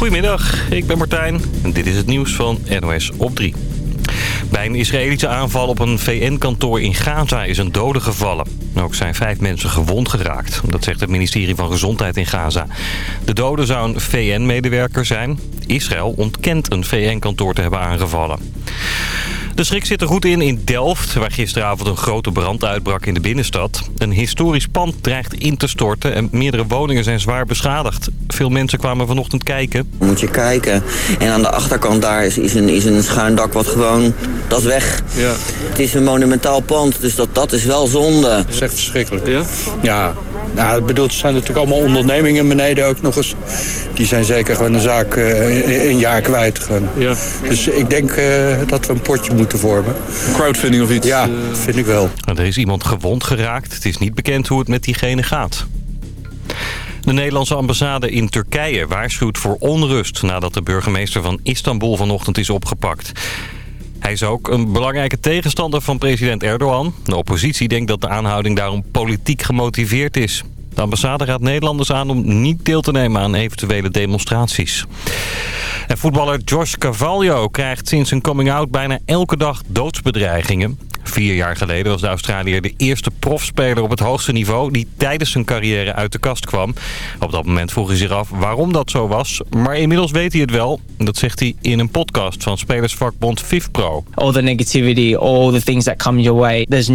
Goedemiddag, ik ben Martijn en dit is het nieuws van NOS op 3. Bij een Israëlische aanval op een VN-kantoor in Gaza is een dode gevallen. Ook zijn vijf mensen gewond geraakt. Dat zegt het ministerie van Gezondheid in Gaza. De dode zou een VN-medewerker zijn. Israël ontkent een VN-kantoor te hebben aangevallen. De schrik zit er goed in in Delft, waar gisteravond een grote brand uitbrak in de binnenstad. Een historisch pand dreigt in te storten en meerdere woningen zijn zwaar beschadigd. Veel mensen kwamen vanochtend kijken. Moet je kijken. En aan de achterkant daar is, is, een, is een schuin dak wat gewoon, dat is weg. Ja. Het is een monumentaal pand, dus dat, dat is wel zonde. Dat is echt verschrikkelijk. Ja? Ja. Nou, ik bedoel, het zijn natuurlijk allemaal ondernemingen beneden ook nog eens. Die zijn zeker gewoon een zaak uh, een jaar kwijt. Gewoon. Ja. Dus ik denk uh, dat we een potje moeten vormen. Crowdfunding of iets? Ja, uh... vind ik wel. Er is iemand gewond geraakt. Het is niet bekend hoe het met diegene gaat. De Nederlandse ambassade in Turkije waarschuwt voor onrust... nadat de burgemeester van Istanbul vanochtend is opgepakt. Hij is ook een belangrijke tegenstander van president Erdogan. De oppositie denkt dat de aanhouding daarom politiek gemotiveerd is. De ambassade raadt Nederlanders aan om niet deel te nemen aan eventuele demonstraties. En voetballer Josh Carvalho krijgt sinds zijn coming-out bijna elke dag doodsbedreigingen. Vier jaar geleden was de Australiër de eerste profspeler op het hoogste niveau... die tijdens zijn carrière uit de kast kwam. Op dat moment vroeg hij zich af waarom dat zo was. Maar inmiddels weet hij het wel. Dat zegt hij in een podcast van spelersvakbond FIFPro. All the negativity, all the things that come your way. There's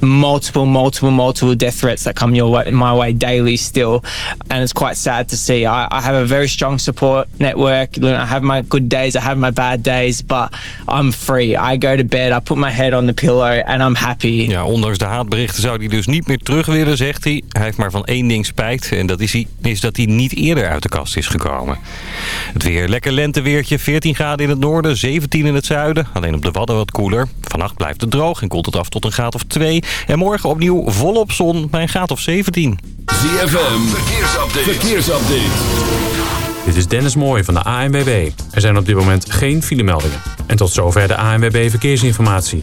multiple, multiple, multiple death threats that come your way, my way daily still. And it's quite sad to see. I, I have a very strong support network. I have my good days, I have my bad days. But I'm free. I go to bed, I put my head on the pillow and I'm happy. Ja, ondanks de haatberichten zou hij dus niet meer terug willen, zegt hij. Hij heeft maar van één ding spijt. En dat is, hij, is dat hij niet eerder uit de kast is gekomen. Het weer, lekker lenteweertje. 14 graden in het noorden, 17 in het zuiden. Alleen op de Wadden wat koeler. Vannacht blijft het droog en koelt het af tot een graad of 2. En morgen opnieuw volop zon bij een graad of 17. ZFM, verkeersupdate. verkeersupdate. Dit is Dennis Mooij van de ANWB. Er zijn op dit moment geen filemeldingen. En tot zover de ANWB Verkeersinformatie.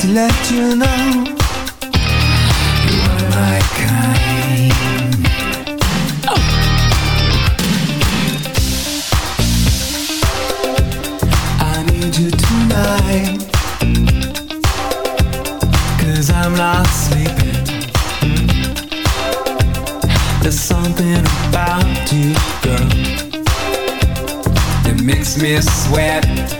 To let you know You are my kind I need you tonight Cause I'm not sleeping. There's something about you, girl That makes me sweat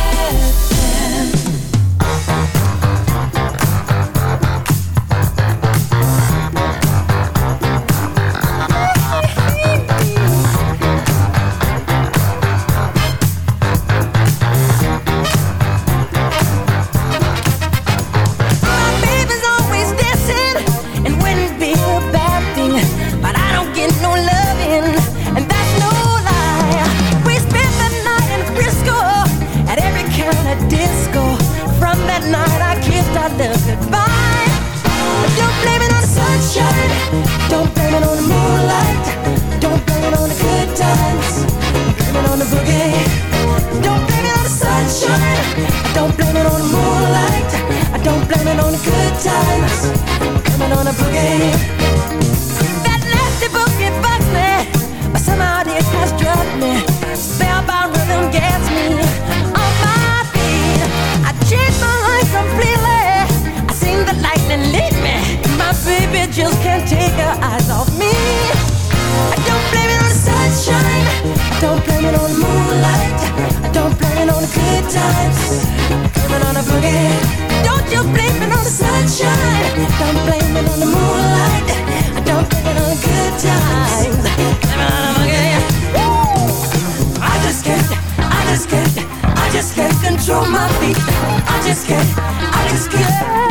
That night, I kissed our love goodbye. But don't blame it on the sunshine, don't blame it on the moonlight, don't blame it on the good times, blame it on the boogie. Don't blame it on the sunshine, don't blame it on the moonlight. I don't blame it on the good times. Blame it on the boogie. That nasty boogie bugs me, but somehow it has drugged me. Spellbound rhythm gets me baby just can't take her eyes off me. I don't blame it on the sunshine. I don't blame it on the moonlight. I don't blame it on the good times. Blame it on the boogie. Don't you blame it on the sunshine. Don't blame it on the moonlight. I don't blame it on the good times. Blame it on the boogie. I just can't, I just can't, I just can't control my feet. I just can't, I just can't,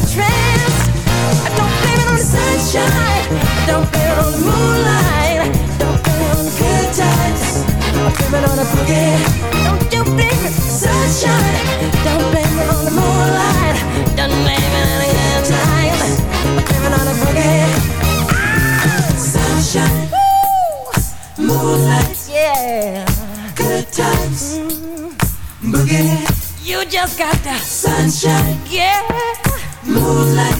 A trance. I don't blame it on the sunshine. I don't blame it on the moonlight. Don't blame it on the good times. I blame it on boogie. Don't you blame it, sunshine. Don't blame it on the moonlight. Don't blame it on the good. I blame it on boogie. Sunshine, moonlight, yeah, good times, mm. boogie. You just got the sunshine, moonlight,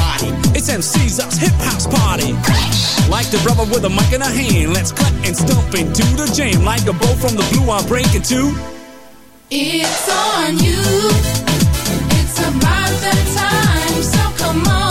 It's MC's us hip house party. Like the brother with a mic in a hand, let's cut and stomp into the jam. Like a bow from the blue, I'm breaking two. It's on you. It's about that time. So come on,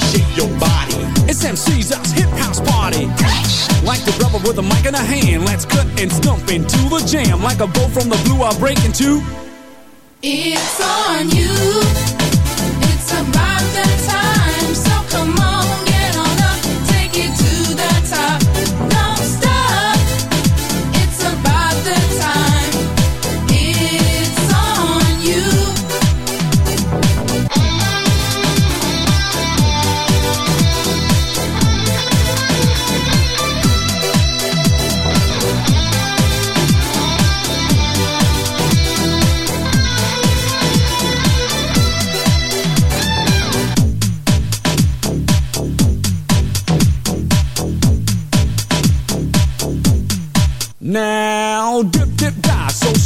shake your body. It's MC's us hip house party. Like the brother with a mic in a hand, let's cut and stump into the jam. Like a bow from the blue, I'll break into. It's on you. It's about that time. So come on, get on up, take it to the top.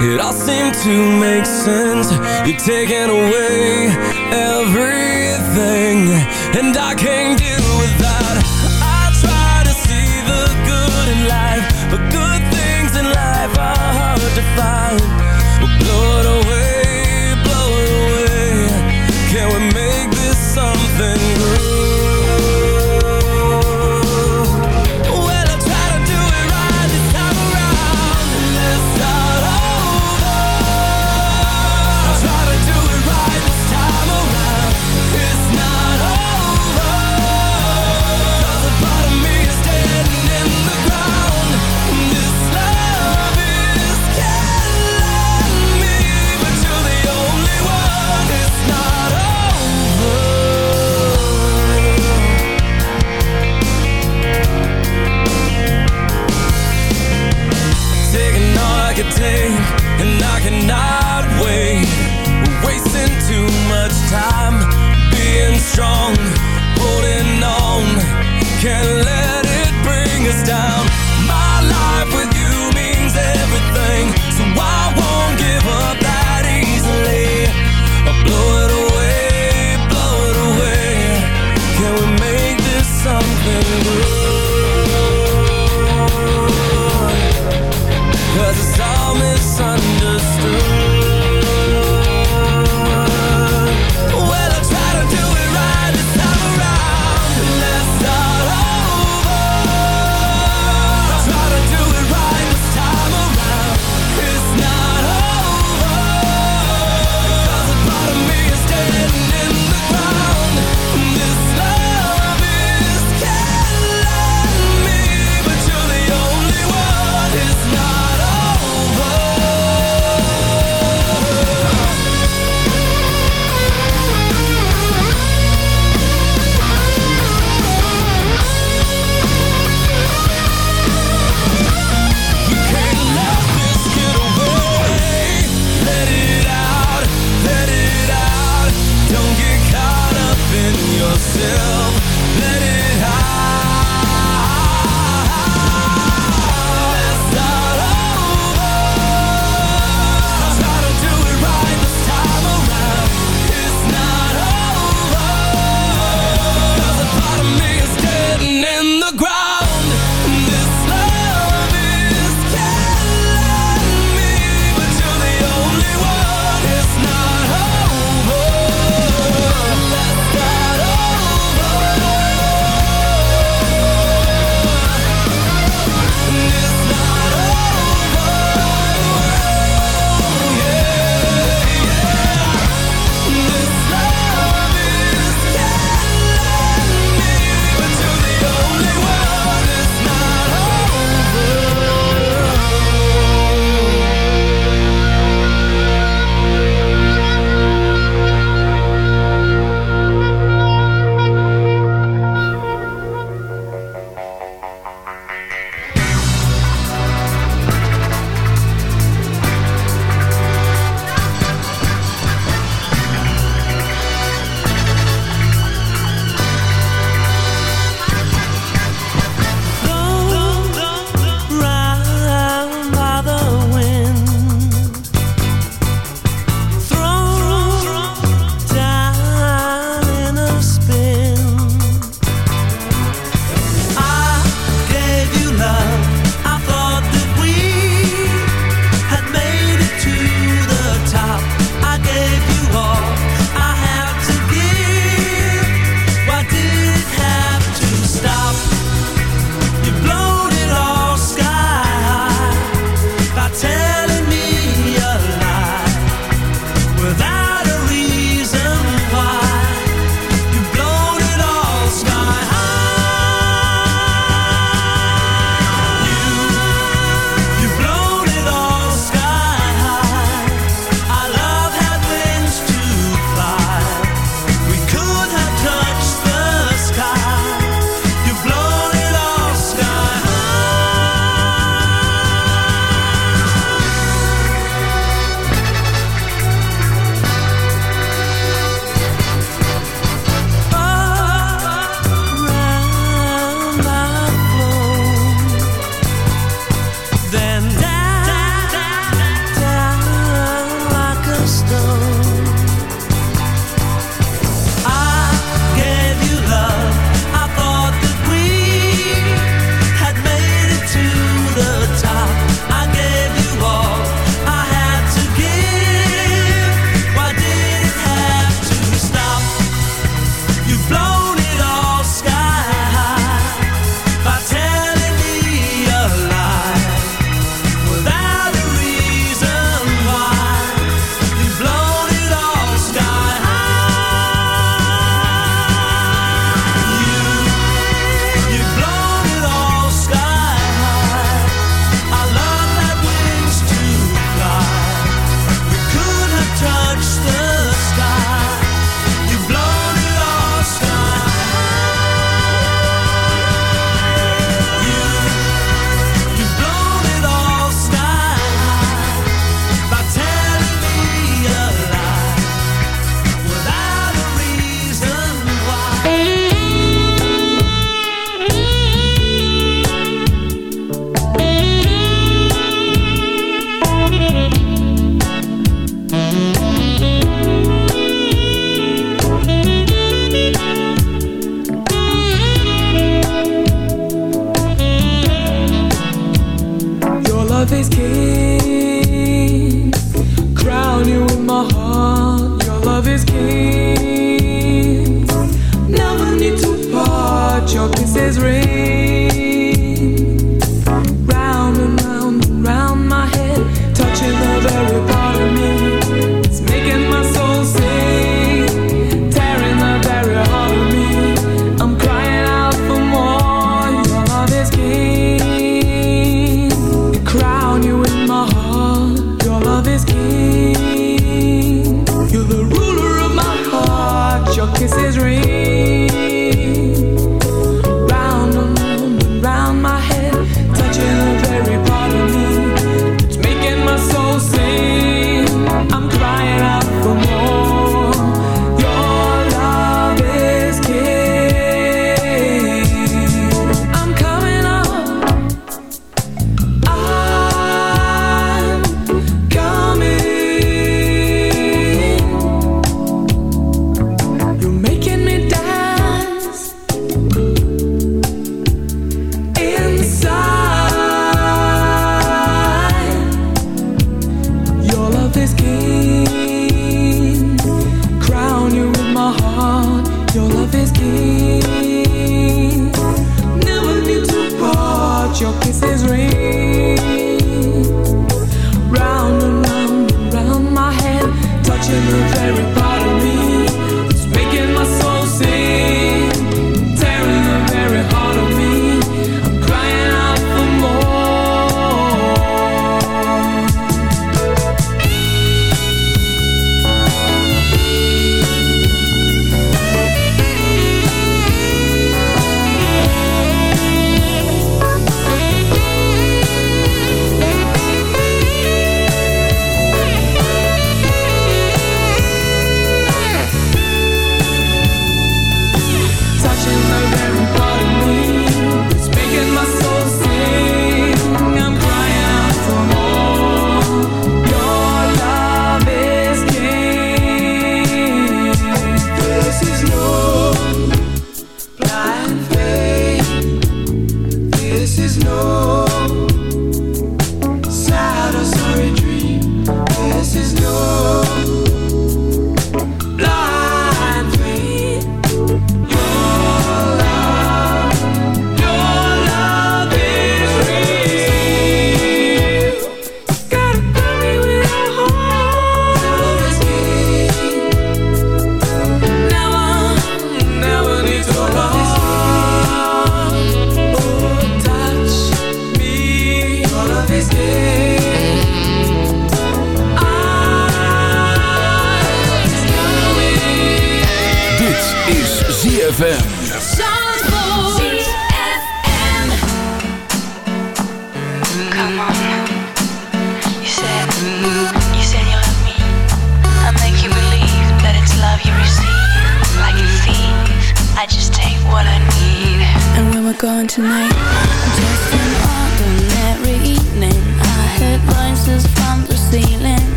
It all seemed to make sense. You're taking away everything, and I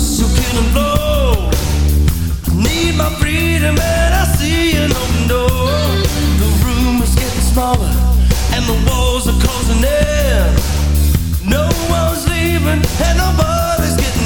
house, you kill and blow. I need my freedom, and I see an open door. The room is getting smaller, and the walls are closing in. No one's leaving, and nobody's getting.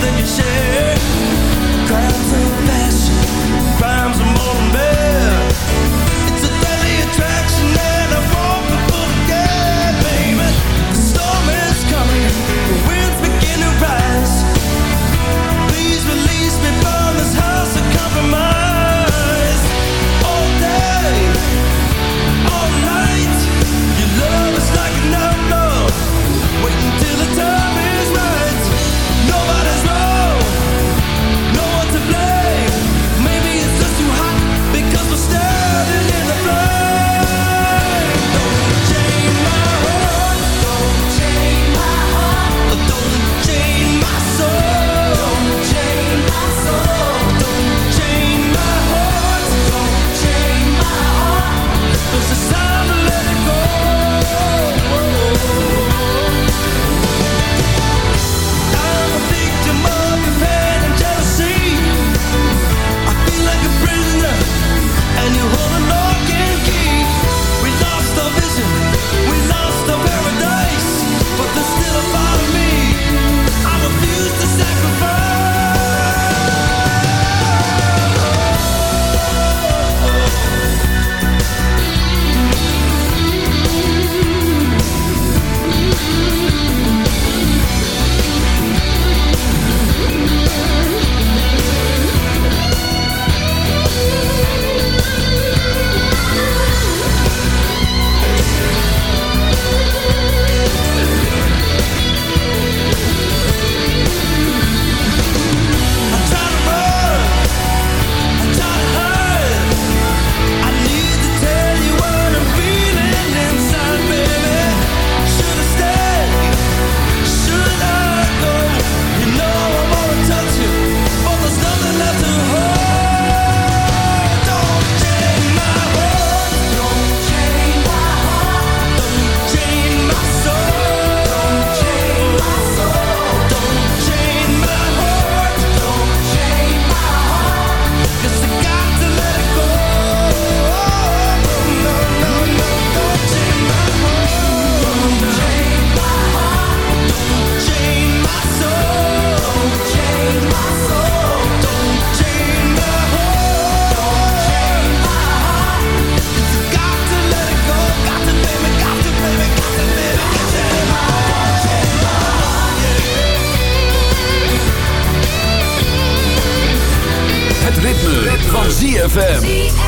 than you share. ZFM.